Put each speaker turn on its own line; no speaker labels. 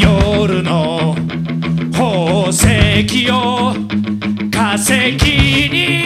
夜の宝石を化石に